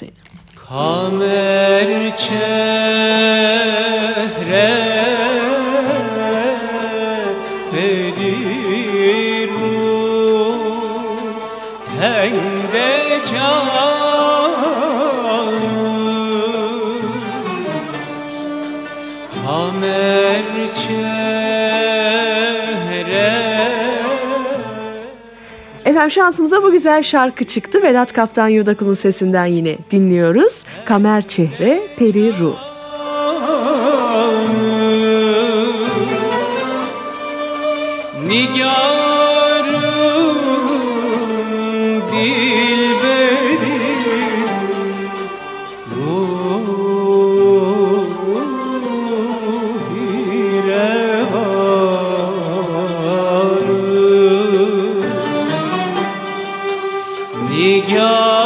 seni. Kamer çehre verir tende canım Kamer çehre Efendim şansımıza bu güzel şarkı çıktı. Vedat Kaptan Yurdakul'un sesinden yine dinliyoruz. Kamer Çehre Peri Ruh. Nigarım Nigarım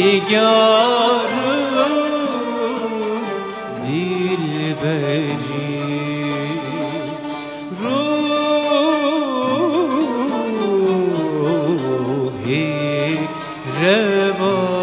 Nigarım dilberim Ruhi revan